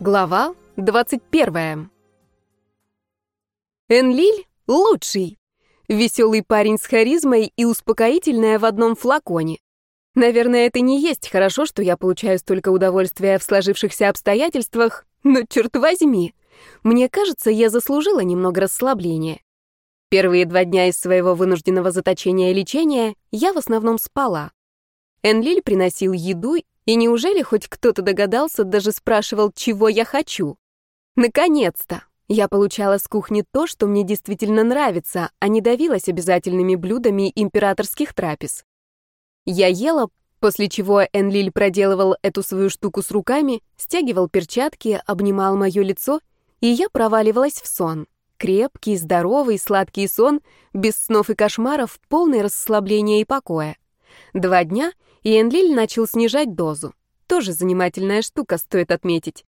Глава 21. Энлиль лучший. Веселый парень с харизмой и успокоительная в одном флаконе. Наверное, это не есть хорошо, что я получаю столько удовольствия в сложившихся обстоятельствах, но черт возьми, мне кажется, я заслужила немного расслабления. Первые два дня из своего вынужденного заточения и лечения я в основном спала. Энлиль приносил еду и неужели хоть кто-то догадался, даже спрашивал, чего я хочу? Наконец-то! Я получала с кухни то, что мне действительно нравится, а не давилась обязательными блюдами императорских трапез. Я ела, после чего Энлиль проделывал эту свою штуку с руками, стягивал перчатки, обнимал мое лицо, и я проваливалась в сон. Крепкий, здоровый, сладкий сон, без снов и кошмаров, полное расслабление и покоя. Два дня — и Энлиль начал снижать дозу. Тоже занимательная штука, стоит отметить.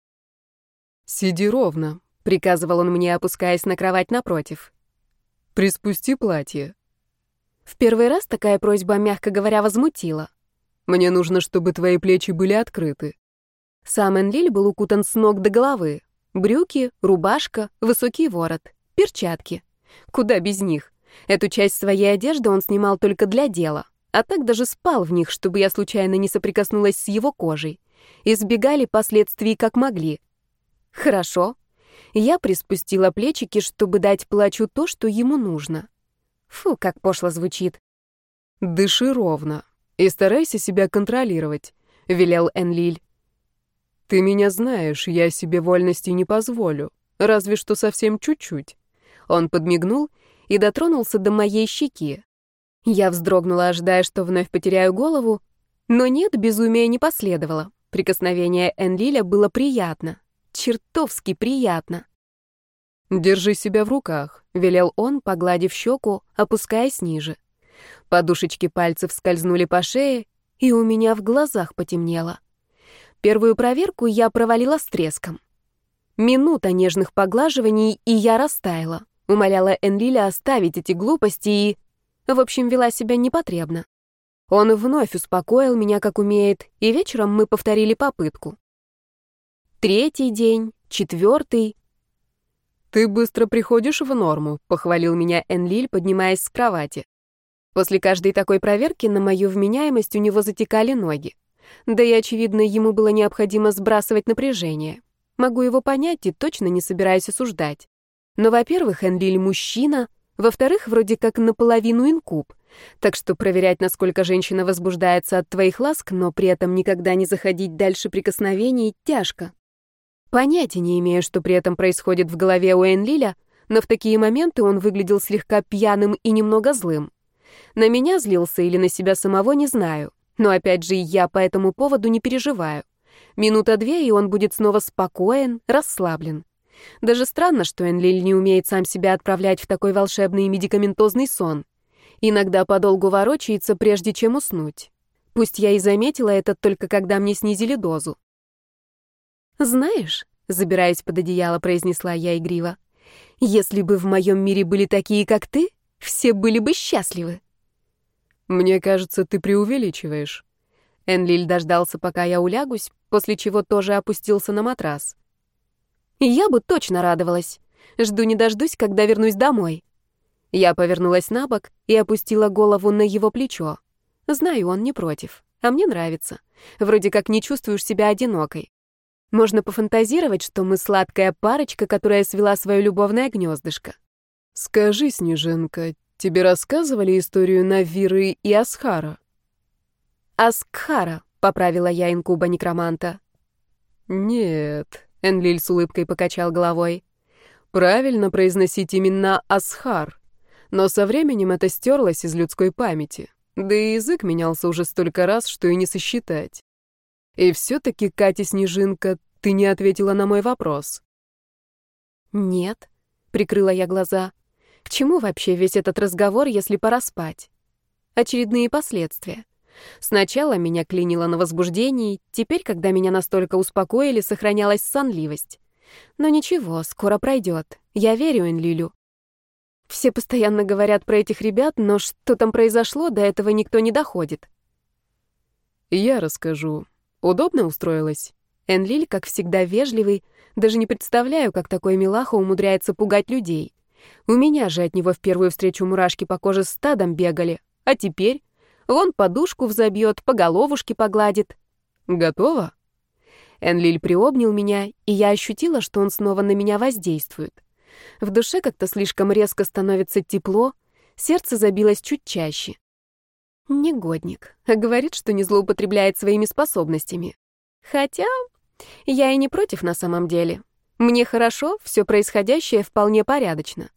«Сиди ровно», — приказывал он мне, опускаясь на кровать напротив. «Приспусти платье». В первый раз такая просьба, мягко говоря, возмутила. «Мне нужно, чтобы твои плечи были открыты». Сам Энлиль был укутан с ног до головы. Брюки, рубашка, высокий ворот, перчатки. Куда без них? Эту часть своей одежды он снимал только для дела а так даже спал в них, чтобы я случайно не соприкоснулась с его кожей. Избегали последствий как могли. Хорошо. Я приспустила плечики, чтобы дать плачу то, что ему нужно. Фу, как пошло звучит. «Дыши ровно и старайся себя контролировать», — велел Энлиль. «Ты меня знаешь, я себе вольности не позволю, разве что совсем чуть-чуть». Он подмигнул и дотронулся до моей щеки, я вздрогнула, ожидая, что вновь потеряю голову, но нет, безумия не последовало. Прикосновение Энлиля было приятно, чертовски приятно. «Держи себя в руках», — велел он, погладив щеку, опускаясь ниже. Подушечки пальцев скользнули по шее, и у меня в глазах потемнело. Первую проверку я провалила с треском. Минута нежных поглаживаний, и я растаяла. Умоляла Энлиля оставить эти глупости и... В общем, вела себя непотребно. Он вновь успокоил меня, как умеет, и вечером мы повторили попытку. Третий день, четвертый. «Ты быстро приходишь в норму», — похвалил меня Энлиль, поднимаясь с кровати. После каждой такой проверки на мою вменяемость у него затекали ноги. Да и, очевидно, ему было необходимо сбрасывать напряжение. Могу его понять и точно не собираюсь осуждать. Но, во-первых, Энлиль мужчина — во-вторых, вроде как наполовину инкуб. Так что проверять, насколько женщина возбуждается от твоих ласк, но при этом никогда не заходить дальше прикосновений, тяжко. Понятия не имею, что при этом происходит в голове у Энлиля, но в такие моменты он выглядел слегка пьяным и немного злым. На меня злился или на себя самого, не знаю. Но опять же, я по этому поводу не переживаю. Минута-две, и он будет снова спокоен, расслаблен. Даже странно, что Энлиль не умеет сам себя отправлять в такой волшебный медикаментозный сон. Иногда подолгу ворочается, прежде чем уснуть. Пусть я и заметила это только когда мне снизили дозу. «Знаешь», — забираясь под одеяло, произнесла я игриво, «если бы в моем мире были такие, как ты, все были бы счастливы». «Мне кажется, ты преувеличиваешь». Энлиль дождался, пока я улягусь, после чего тоже опустился на матрас. Я бы точно радовалась. Жду не дождусь, когда вернусь домой. Я повернулась на бок и опустила голову на его плечо. Знаю, он не против, а мне нравится. Вроде как не чувствуешь себя одинокой. Можно пофантазировать, что мы сладкая парочка, которая свела свое любовное гнездышко. «Скажи, Снежинка, тебе рассказывали историю Навиры и Асхара?» «Аскхара», — поправила я инкуба некроманта. «Нет», Энлиль с улыбкой покачал головой. Правильно произносить именно Асхар. Но со временем это стерлось из людской памяти. Да и язык менялся уже столько раз, что и не сосчитать. И все-таки, Катя Снежинка, ты не ответила на мой вопрос. Нет, прикрыла я глаза. К чему вообще весь этот разговор, если пора спать? Очередные последствия. Сначала меня клинило на возбуждении, теперь, когда меня настолько успокоили, сохранялась сонливость. Но ничего, скоро пройдет. Я верю Энлилю. Все постоянно говорят про этих ребят, но что там произошло, до этого никто не доходит. Я расскажу. Удобно устроилась? Энлиль, как всегда, вежливый, даже не представляю, как такой милаха умудряется пугать людей. У меня же от него в первую встречу мурашки по коже стадом бегали, а теперь вон подушку взобьет, по головушке погладит. Готово? Энлиль приобнял меня, и я ощутила, что он снова на меня воздействует. В душе как-то слишком резко становится тепло, сердце забилось чуть чаще. Негодник. Говорит, что не злоупотребляет своими способностями. Хотя я и не против на самом деле. Мне хорошо, все происходящее вполне порядочно.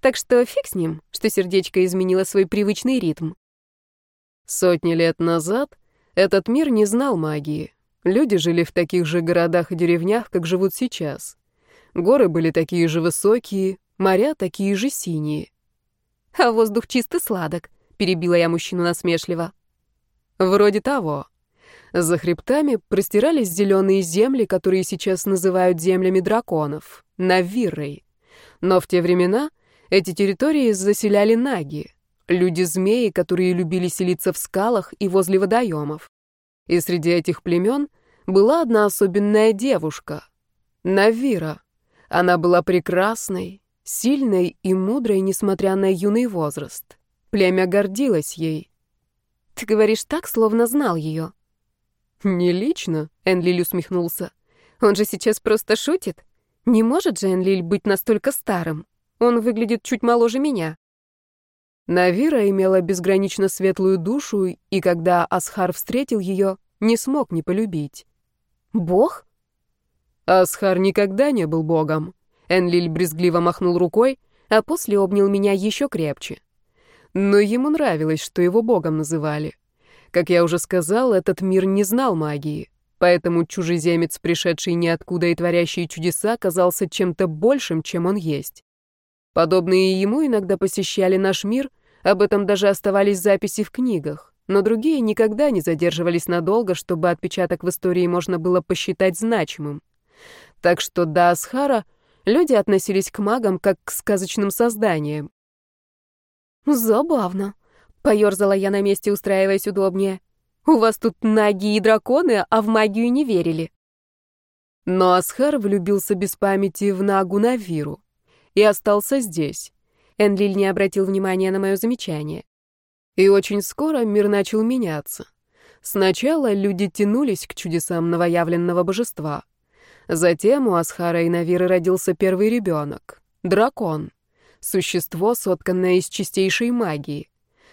Так что фиг с ним, что сердечко изменило свой привычный ритм. Сотни лет назад этот мир не знал магии. Люди жили в таких же городах и деревнях, как живут сейчас. Горы были такие же высокие, моря такие же синие. А воздух чистый сладок, перебила я мужчину насмешливо. Вроде того. За хребтами простирались зеленые земли, которые сейчас называют землями драконов, Навиррой. Но в те времена эти территории заселяли наги, люди-змеи, которые любили селиться в скалах и возле водоемов. И среди этих племен была одна особенная девушка — Навира. Она была прекрасной, сильной и мудрой, несмотря на юный возраст. Племя гордилось ей. «Ты говоришь так, словно знал ее». «Не лично», — Энлиль усмехнулся. «Он же сейчас просто шутит. Не может же Энлиль быть настолько старым. Он выглядит чуть моложе меня». Навира имела безгранично светлую душу, и когда Асхар встретил ее, не смог не полюбить. «Бог?» Асхар никогда не был богом. Энлиль брезгливо махнул рукой, а после обнял меня еще крепче. Но ему нравилось, что его богом называли. Как я уже сказал, этот мир не знал магии, поэтому чужеземец, пришедший ниоткуда и творящий чудеса, казался чем-то большим, чем он есть. Подобные ему иногда посещали наш мир, об этом даже оставались записи в книгах, но другие никогда не задерживались надолго, чтобы отпечаток в истории можно было посчитать значимым. Так что до Асхара люди относились к магам как к сказочным созданиям. «Забавно», Поёрзала я на месте, устраиваясь удобнее. «У вас тут наги и драконы, а в магию не верили». Но Асхар влюбился без памяти в Нагу Навиру и остался здесь. Энлиль не обратил внимания на мое замечание. И очень скоро мир начал меняться. Сначала люди тянулись к чудесам новоявленного божества. Затем у Асхара и Навиры родился первый ребенок — дракон, существо, сотканное из чистейшей магии.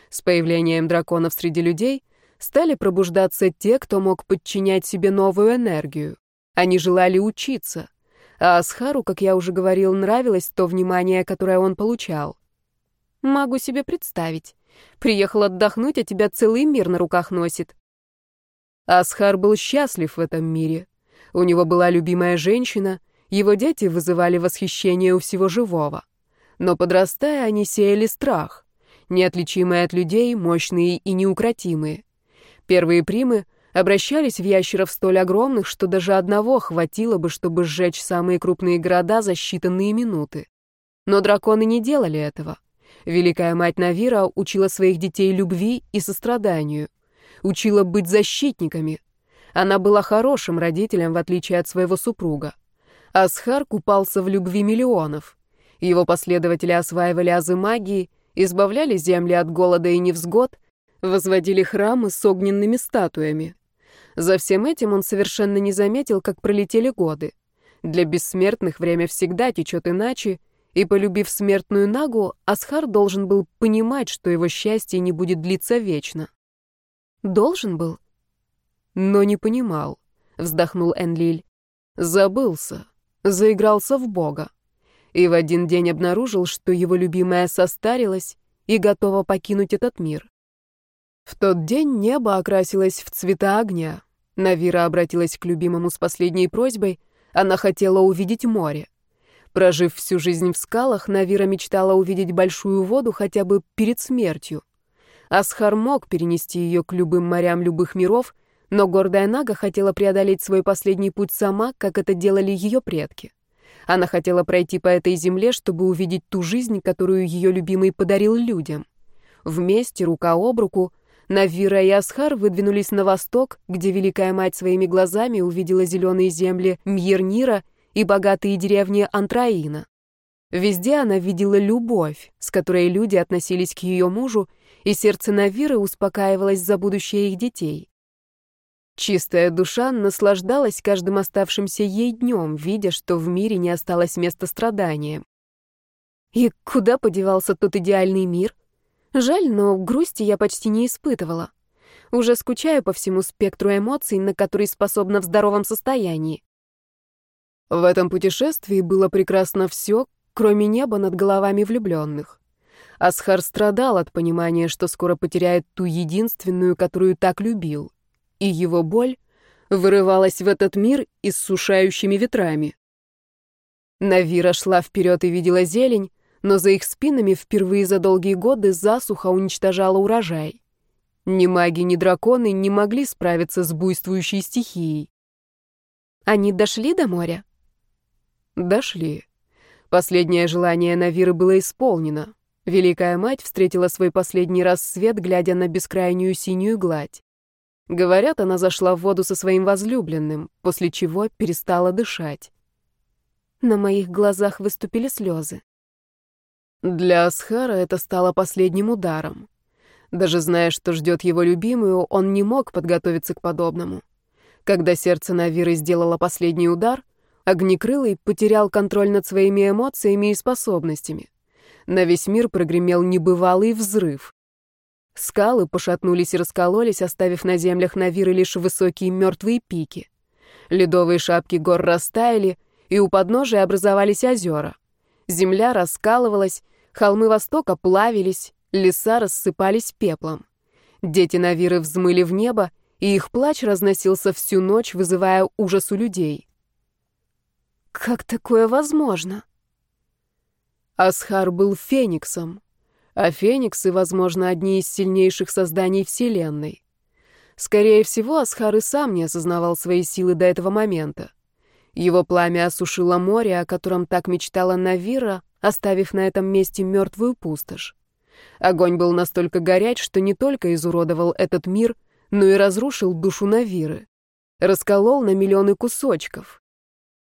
С появлением драконов среди людей стали пробуждаться те, кто мог подчинять себе новую энергию. Они желали учиться. А Асхару, как я уже говорил, нравилось то внимание, которое он получал. Могу себе представить. Приехал отдохнуть, а тебя целый мир на руках носит. Асхар был счастлив в этом мире. У него была любимая женщина, его дети вызывали восхищение у всего живого. Но подрастая, они сеяли страх неотличимые от людей, мощные и неукротимые. Первые примы обращались в ящеров столь огромных, что даже одного хватило бы, чтобы сжечь самые крупные города за считанные минуты. Но драконы не делали этого. Великая мать Навира учила своих детей любви и состраданию, учила быть защитниками. Она была хорошим родителем, в отличие от своего супруга. Асхар купался в любви миллионов. Его последователи осваивали азы магии избавляли земли от голода и невзгод, возводили храмы с огненными статуями. За всем этим он совершенно не заметил, как пролетели годы. Для бессмертных время всегда течет иначе, и, полюбив смертную Нагу, Асхар должен был понимать, что его счастье не будет длиться вечно. Должен был? Но не понимал, вздохнул Энлиль. Забылся, заигрался в Бога и в один день обнаружил, что его любимая состарилась и готова покинуть этот мир. В тот день небо окрасилось в цвета огня. Навира обратилась к любимому с последней просьбой, она хотела увидеть море. Прожив всю жизнь в скалах, Навира мечтала увидеть большую воду хотя бы перед смертью. Асхар мог перенести ее к любым морям любых миров, но гордая Нага хотела преодолеть свой последний путь сама, как это делали ее предки. Она хотела пройти по этой земле, чтобы увидеть ту жизнь, которую ее любимый подарил людям. Вместе, рука об руку, Навира и Асхар выдвинулись на восток, где Великая Мать своими глазами увидела зеленые земли Мьернира и богатые деревни Антраина. Везде она видела любовь, с которой люди относились к ее мужу, и сердце Навиры успокаивалось за будущее их детей. Чистая душа наслаждалась каждым оставшимся ей днем, видя, что в мире не осталось места страданиям. И куда подевался тот идеальный мир? Жаль, но грусти я почти не испытывала. Уже скучаю по всему спектру эмоций, на которые способна в здоровом состоянии. В этом путешествии было прекрасно все, кроме неба над головами влюбленных. Асхар страдал от понимания, что скоро потеряет ту единственную, которую так любил и его боль вырывалась в этот мир иссушающими ветрами. Навира шла вперед и видела зелень, но за их спинами впервые за долгие годы засуха уничтожала урожай. Ни маги, ни драконы не могли справиться с буйствующей стихией. Они дошли до моря? Дошли. Последнее желание Навиры было исполнено. Великая мать встретила свой последний раз свет, глядя на бескрайнюю синюю гладь. Говорят, она зашла в воду со своим возлюбленным, после чего перестала дышать. На моих глазах выступили слезы. Для Асхара это стало последним ударом. Даже зная, что ждет его любимую, он не мог подготовиться к подобному. Когда сердце Навиры сделало последний удар, Огнекрылый потерял контроль над своими эмоциями и способностями. На весь мир прогремел небывалый взрыв. Скалы пошатнулись и раскололись, оставив на землях Навиры лишь высокие мертвые пики. Ледовые шапки гор растаяли, и у подножия образовались озера. Земля раскалывалась, холмы востока плавились, леса рассыпались пеплом. Дети Навиры взмыли в небо, и их плач разносился всю ночь, вызывая ужас у людей. Как такое возможно? Асхар был фениксом, а фениксы, возможно, одни из сильнейших созданий Вселенной. Скорее всего, Асхар и сам не осознавал свои силы до этого момента. Его пламя осушило море, о котором так мечтала Навира, оставив на этом месте мертвую пустошь. Огонь был настолько горяч, что не только изуродовал этот мир, но и разрушил душу Навиры. Расколол на миллионы кусочков.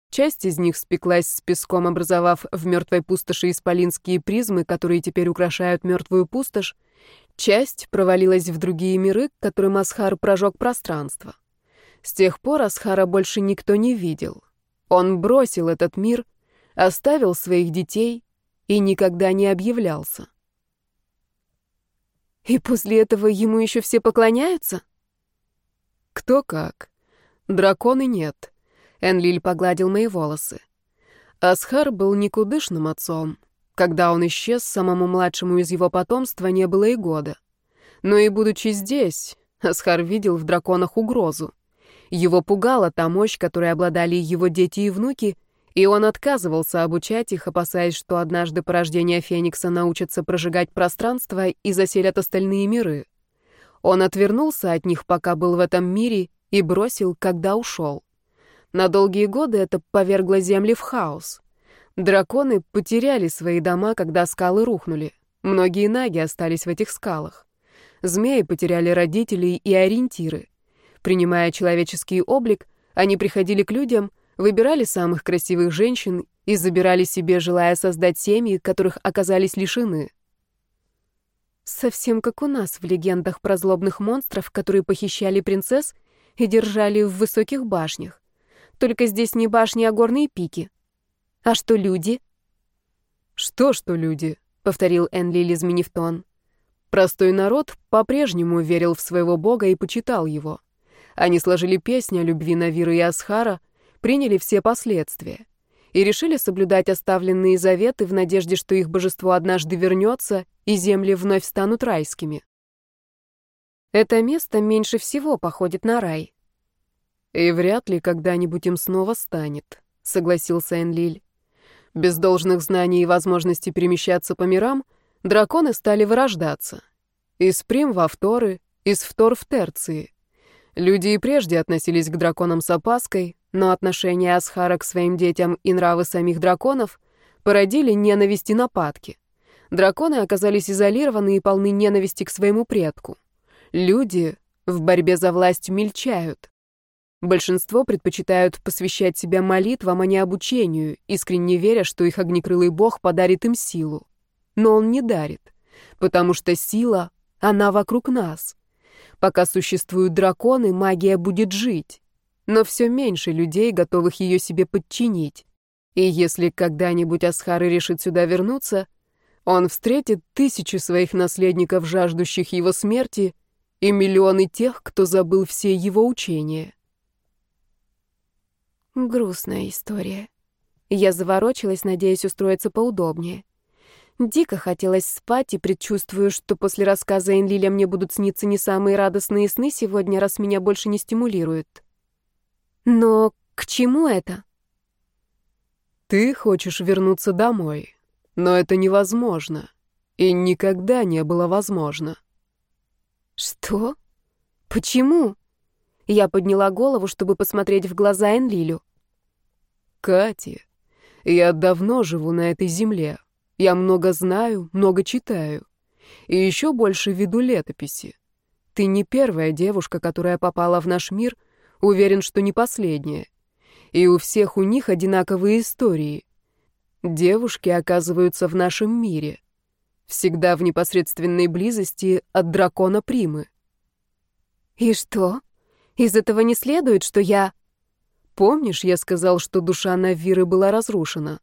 Часть из них спеклась с песком, образовав в мертвой пустоши исполинские призмы, которые теперь украшают мертвую пустошь. Часть провалилась в другие миры, которым Асхар прожег пространство. С тех пор Асхара больше никто не видел. Он бросил этот мир, оставил своих детей и никогда не объявлялся. И после этого ему еще все поклоняются? Кто как. Драконы нет. Энлиль погладил мои волосы. Асхар был никудышным отцом. Когда он исчез, самому младшему из его потомства не было и года. Но и будучи здесь, Асхар видел в драконах угрозу. Его пугала та мощь, которой обладали его дети и внуки, и он отказывался обучать их, опасаясь, что однажды порождение Феникса научатся прожигать пространство и заселят остальные миры. Он отвернулся от них, пока был в этом мире, и бросил, когда ушел. На долгие годы это повергло земли в хаос. Драконы потеряли свои дома, когда скалы рухнули. Многие наги остались в этих скалах. Змеи потеряли родителей и ориентиры. Принимая человеческий облик, они приходили к людям, выбирали самых красивых женщин и забирали себе, желая создать семьи, которых оказались лишены. Совсем как у нас в легендах про злобных монстров, которые похищали принцесс и держали в высоких башнях. Только здесь не башни, а горные пики. А что люди? Что, что люди? Повторил Энлиль, изменив тон. Простой народ по-прежнему верил в своего бога и почитал его. Они сложили песню о любви Навира и Асхара, приняли все последствия и решили соблюдать оставленные заветы в надежде, что их божество однажды вернется и земли вновь станут райскими. Это место меньше всего походит на рай. «И вряд ли когда-нибудь им снова станет», — согласился Энлиль. Без должных знаний и возможности перемещаться по мирам, драконы стали вырождаться. Из прим во вторы, из втор в терции. Люди и прежде относились к драконам с опаской, но отношения Асхара к своим детям и нравы самих драконов породили ненависть и нападки. Драконы оказались изолированы и полны ненависти к своему предку. Люди в борьбе за власть мельчают. Большинство предпочитают посвящать себя молитвам, а не обучению, искренне веря, что их огнекрылый бог подарит им силу. Но он не дарит, потому что сила, она вокруг нас. Пока существуют драконы, магия будет жить. Но все меньше людей, готовых ее себе подчинить. И если когда-нибудь Асхары решит сюда вернуться, он встретит тысячи своих наследников, жаждущих его смерти, и миллионы тех, кто забыл все его учения. Грустная история. Я заворочилась, надеясь устроиться поудобнее. Дико хотелось спать и предчувствую, что после рассказа Энлиля мне будут сниться не самые радостные сны сегодня, раз меня больше не стимулирует. Но к чему это? Ты хочешь вернуться домой, но это невозможно. И никогда не было возможно. Что? Почему? Я подняла голову, чтобы посмотреть в глаза Энлилю. Катя, я давно живу на этой земле. Я много знаю, много читаю. И еще больше веду летописи. Ты не первая девушка, которая попала в наш мир, уверен, что не последняя. И у всех у них одинаковые истории. Девушки оказываются в нашем мире. Всегда в непосредственной близости от дракона Примы. И что? Из этого не следует, что я... Помнишь, я сказал, что душа Навиры была разрушена?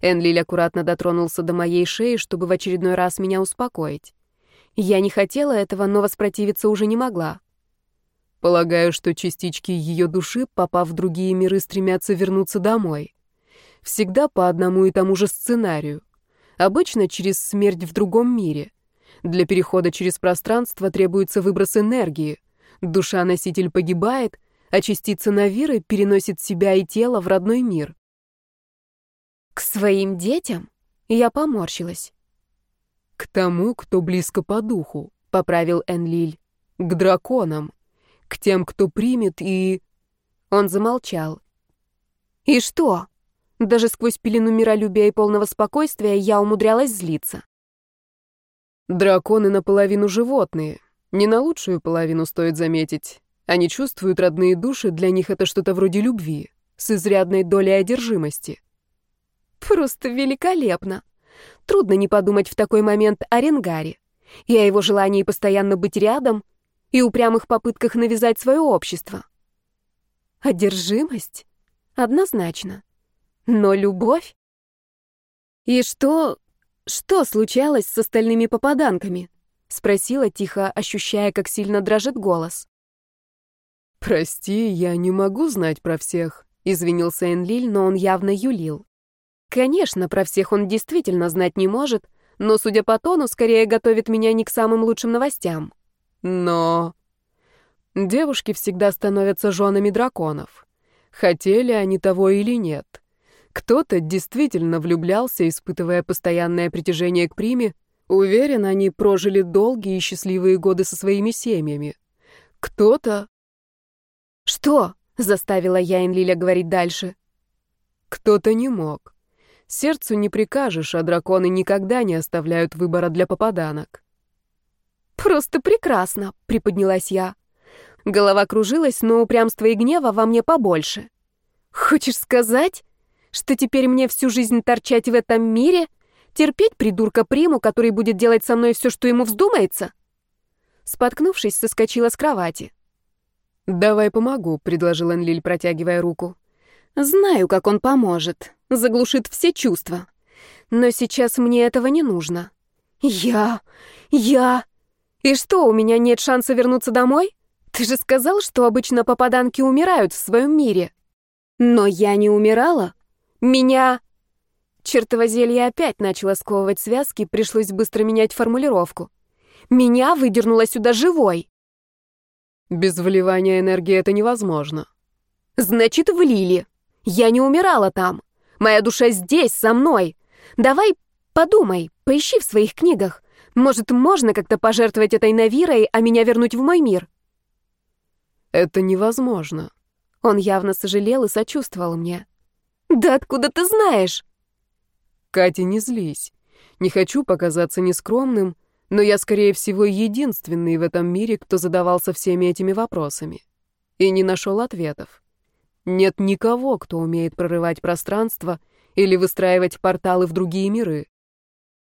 Энлиль аккуратно дотронулся до моей шеи, чтобы в очередной раз меня успокоить. Я не хотела этого, но воспротивиться уже не могла. Полагаю, что частички ее души, попав в другие миры, стремятся вернуться домой. Всегда по одному и тому же сценарию. Обычно через смерть в другом мире. Для перехода через пространство требуется выброс энергии. Душа-носитель погибает, а частица Навиры переносит себя и тело в родной мир. К своим детям? Я поморщилась. К тому, кто близко по духу, поправил Энлиль. К драконам. К тем, кто примет и... Он замолчал. И что? Даже сквозь пелену миролюбия и полного спокойствия я умудрялась злиться. Драконы наполовину животные. Не на лучшую половину стоит заметить. Они чувствуют родные души, для них это что-то вроде любви, с изрядной долей одержимости. Просто великолепно. Трудно не подумать в такой момент о Ренгаре и о его желании постоянно быть рядом и упрямых попытках навязать свое общество. Одержимость? Однозначно. Но любовь? И что... что случалось с остальными попаданками? Спросила тихо, ощущая, как сильно дрожит голос. «Прости, я не могу знать про всех», — извинился Энлиль, но он явно юлил. Конечно, про всех он действительно знать не может, но, судя по тону, скорее готовит меня не к самым лучшим новостям. Но... Девушки всегда становятся женами драконов. Хотели они того или нет. Кто-то действительно влюблялся, испытывая постоянное притяжение к Приме. Уверен, они прожили долгие и счастливые годы со своими семьями. Кто-то... «Что?» — заставила я Энлиля говорить дальше. «Кто-то не мог. Сердцу не прикажешь, а драконы никогда не оставляют выбора для попаданок. «Просто прекрасно», — приподнялась я. Голова кружилась, но упрямства и гнева во мне побольше. «Хочешь сказать, что теперь мне всю жизнь торчать в этом мире, терпеть придурка Приму, который будет делать со мной все, что ему вздумается?» Споткнувшись, соскочила с кровати. «Давай помогу», — предложил Энлиль, протягивая руку. «Знаю, как он поможет заглушит все чувства. Но сейчас мне этого не нужно. Я... я... И что, у меня нет шанса вернуться домой? Ты же сказал, что обычно попаданки умирают в своем мире. Но я не умирала. Меня... Чертово зелье опять начало сковывать связки, пришлось быстро менять формулировку. Меня выдернуло сюда живой. Без вливания энергии это невозможно. Значит, влили. Я не умирала там. Моя душа здесь, со мной. Давай подумай, поищи в своих книгах. Может, можно как-то пожертвовать этой Навирой, а меня вернуть в мой мир?» «Это невозможно». Он явно сожалел и сочувствовал мне. «Да откуда ты знаешь?» «Катя, не злись. Не хочу показаться нескромным, Но я, скорее всего, единственный в этом мире, кто задавался всеми этими вопросами. И не нашел ответов. Нет никого, кто умеет прорывать пространство или выстраивать порталы в другие миры.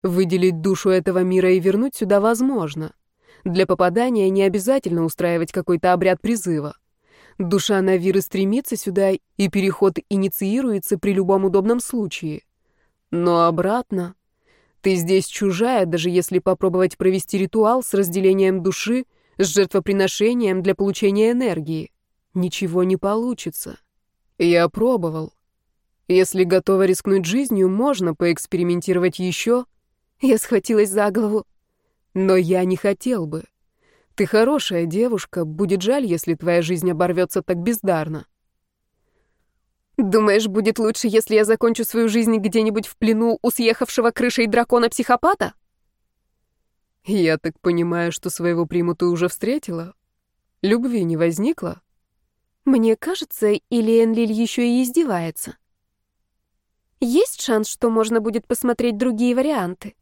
Выделить душу этого мира и вернуть сюда возможно. Для попадания не обязательно устраивать какой-то обряд призыва. Душа Навиры стремится сюда, и переход инициируется при любом удобном случае. Но обратно... Ты здесь чужая, даже если попробовать провести ритуал с разделением души, с жертвоприношением для получения энергии. Ничего не получится. Я пробовал. Если готова рискнуть жизнью, можно поэкспериментировать еще. Я схватилась за голову. Но я не хотел бы. Ты хорошая девушка, будет жаль, если твоя жизнь оборвется так бездарно. Думаешь, будет лучше, если я закончу свою жизнь где-нибудь в плену у съехавшего крышей дракона-психопата? Я так понимаю, что своего приму ты уже встретила? Любви не возникло? Мне кажется, или Энлиль еще и издевается. Есть шанс, что можно будет посмотреть другие варианты.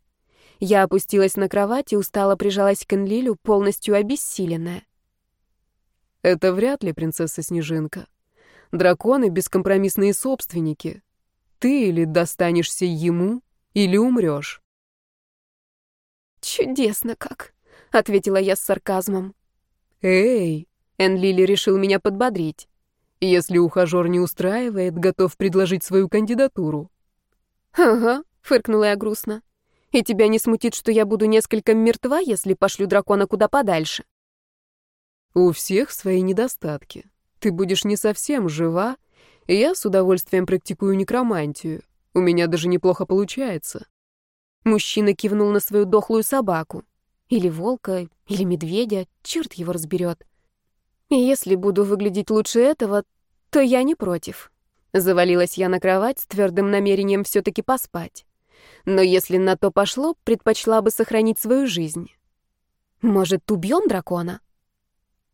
Я опустилась на кровать и устало прижалась к Энлилю, полностью обессиленная. Это вряд ли принцесса Снежинка. Драконы — бескомпромиссные собственники. Ты или достанешься ему, или умрешь. «Чудесно как», — ответила я с сарказмом. «Эй!» — Энлили решил меня подбодрить. «Если ухажер не устраивает, готов предложить свою кандидатуру». «Ага», — фыркнула я грустно. И тебя не смутит, что я буду несколько мертва, если пошлю дракона куда подальше? У всех свои недостатки. Ты будешь не совсем жива, и я с удовольствием практикую некромантию. У меня даже неплохо получается. Мужчина кивнул на свою дохлую собаку. Или волка, или медведя, черт его разберет. И если буду выглядеть лучше этого, то я не против. Завалилась я на кровать с твердым намерением все-таки поспать но если на то пошло, предпочла бы сохранить свою жизнь. Может, убьем дракона?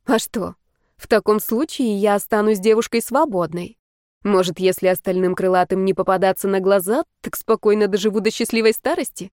А что? В таком случае я останусь девушкой свободной. Может, если остальным крылатым не попадаться на глаза, так спокойно доживу до счастливой старости?